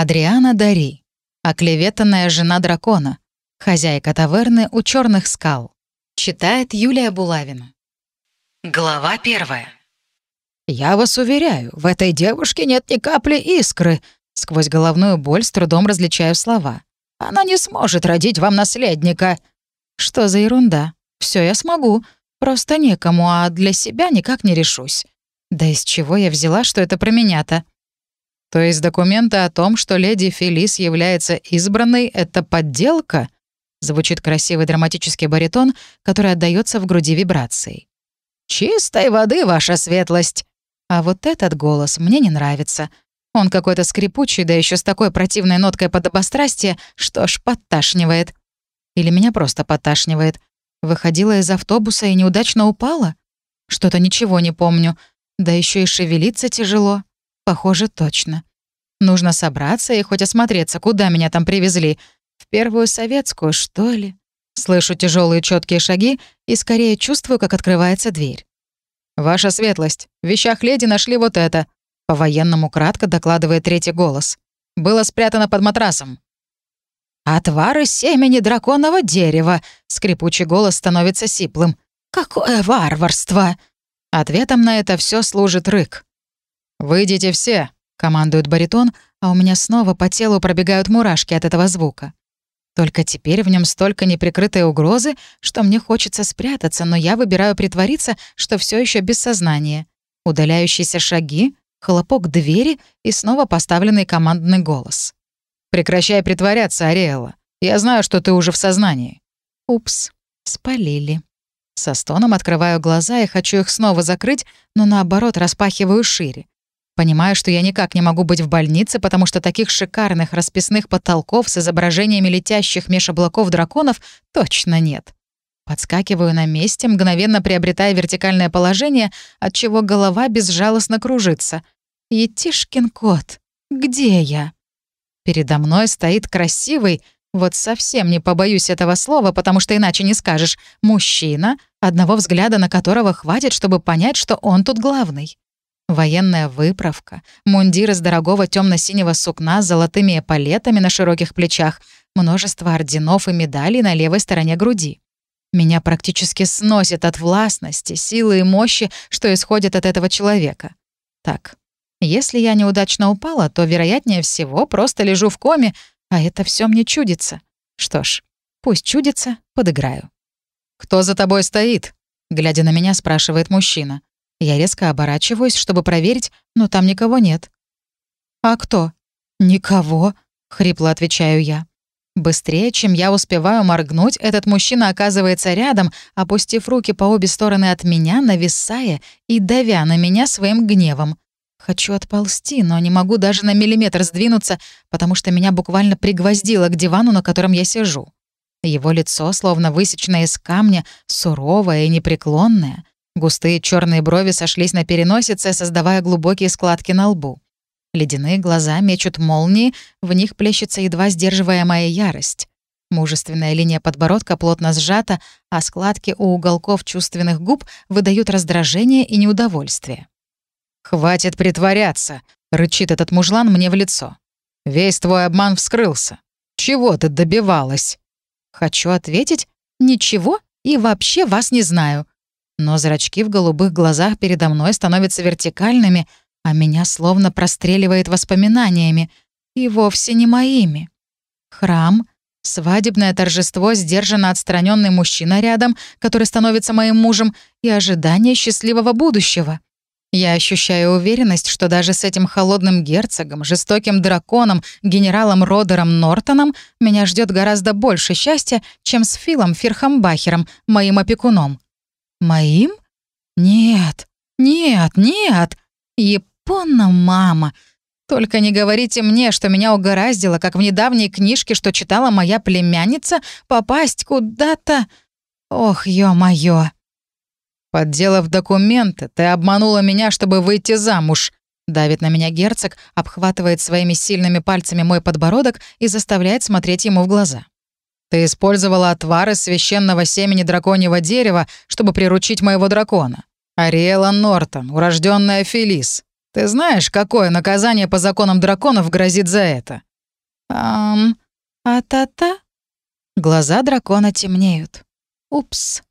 Адриана Дари. Оклеветанная жена дракона. Хозяйка таверны у черных скал. Читает Юлия Булавина. Глава первая. «Я вас уверяю, в этой девушке нет ни капли искры», Сквозь головную боль с трудом различаю слова. «Она не сможет родить вам наследника». «Что за ерунда? Все я смогу. Просто некому, а для себя никак не решусь. Да из чего я взяла, что это про меня-то?» То есть документы о том, что леди Фелис является избранной, это подделка? Звучит красивый драматический баритон, который отдаётся в груди вибрацией. «Чистой воды, ваша светлость!» А вот этот голос мне не нравится. Он какой-то скрипучий, да еще с такой противной ноткой подобострастия, что аж подташнивает. Или меня просто подташнивает. Выходила из автобуса и неудачно упала? Что-то ничего не помню. Да еще и шевелиться тяжело. Похоже, точно. Нужно собраться и хоть осмотреться, куда меня там привезли. В первую советскую, что ли? Слышу тяжелые четкие шаги и скорее чувствую, как открывается дверь. «Ваша светлость, в вещах леди нашли вот это», — по-военному кратко докладывает третий голос. «Было спрятано под матрасом». «Отвар из семени драконового дерева», — скрипучий голос становится сиплым. «Какое варварство!» Ответом на это все служит рык. «Выйдите все!» — командует баритон, а у меня снова по телу пробегают мурашки от этого звука. Только теперь в нем столько неприкрытой угрозы, что мне хочется спрятаться, но я выбираю притвориться, что все еще без сознания. Удаляющиеся шаги, хлопок двери и снова поставленный командный голос. «Прекращай притворяться, Ариэла. Я знаю, что ты уже в сознании». Упс, спалили. Со стоном открываю глаза и хочу их снова закрыть, но наоборот распахиваю шире. Понимаю, что я никак не могу быть в больнице, потому что таких шикарных расписных потолков с изображениями летящих меж облаков драконов точно нет. Подскакиваю на месте, мгновенно приобретая вертикальное положение, от чего голова безжалостно кружится. Етишкин кот, где я? Передо мной стоит красивый, вот совсем не побоюсь этого слова, потому что иначе не скажешь, мужчина, одного взгляда на которого хватит, чтобы понять, что он тут главный. Военная выправка, мундир из дорогого темно-синего сукна с золотыми эполетами на широких плечах, множество орденов и медалей на левой стороне груди. Меня практически сносит от властности, силы и мощи, что исходит от этого человека. Так, если я неудачно упала, то, вероятнее всего, просто лежу в коме, а это все мне чудится. Что ж, пусть чудится, подыграю. «Кто за тобой стоит?» — глядя на меня, спрашивает мужчина. Я резко оборачиваюсь, чтобы проверить, но там никого нет. «А кто?» «Никого», — хрипло отвечаю я. Быстрее, чем я успеваю моргнуть, этот мужчина оказывается рядом, опустив руки по обе стороны от меня, нависая и давя на меня своим гневом. Хочу отползти, но не могу даже на миллиметр сдвинуться, потому что меня буквально пригвоздило к дивану, на котором я сижу. Его лицо, словно высеченное из камня, суровое и непреклонное. Густые черные брови сошлись на переносице, создавая глубокие складки на лбу. Ледяные глаза мечут молнии, в них плещется едва сдерживаемая ярость. Мужественная линия подбородка плотно сжата, а складки у уголков чувственных губ выдают раздражение и неудовольствие. «Хватит притворяться!» — рычит этот мужлан мне в лицо. «Весь твой обман вскрылся. Чего ты добивалась?» Хочу ответить «Ничего и вообще вас не знаю». Но зрачки в голубых глазах передо мной становятся вертикальными, а меня словно простреливает воспоминаниями, и вовсе не моими. Храм, свадебное торжество, сдержанно отстраненный мужчина рядом, который становится моим мужем, и ожидание счастливого будущего. Я ощущаю уверенность, что даже с этим холодным герцогом, жестоким драконом, генералом Родером Нортоном меня ждет гораздо больше счастья, чем с Филом Фирхамбахером, моим опекуном. Моим? Нет, нет, нет. Японна мама. Только не говорите мне, что меня угораздило, как в недавней книжке, что читала моя племянница, попасть куда-то... Ох, ё-моё. «Подделав документы, ты обманула меня, чтобы выйти замуж», Давит на меня герцог, обхватывает своими сильными пальцами мой подбородок и заставляет смотреть ему в глаза. «Ты использовала отвары священного семени драконьего дерева, чтобы приручить моего дракона. Ариэла Нортон, урожденная Фелис. Ты знаешь, какое наказание по законам драконов грозит за это? «Ам... А-та-та?» Глаза дракона темнеют. «Упс».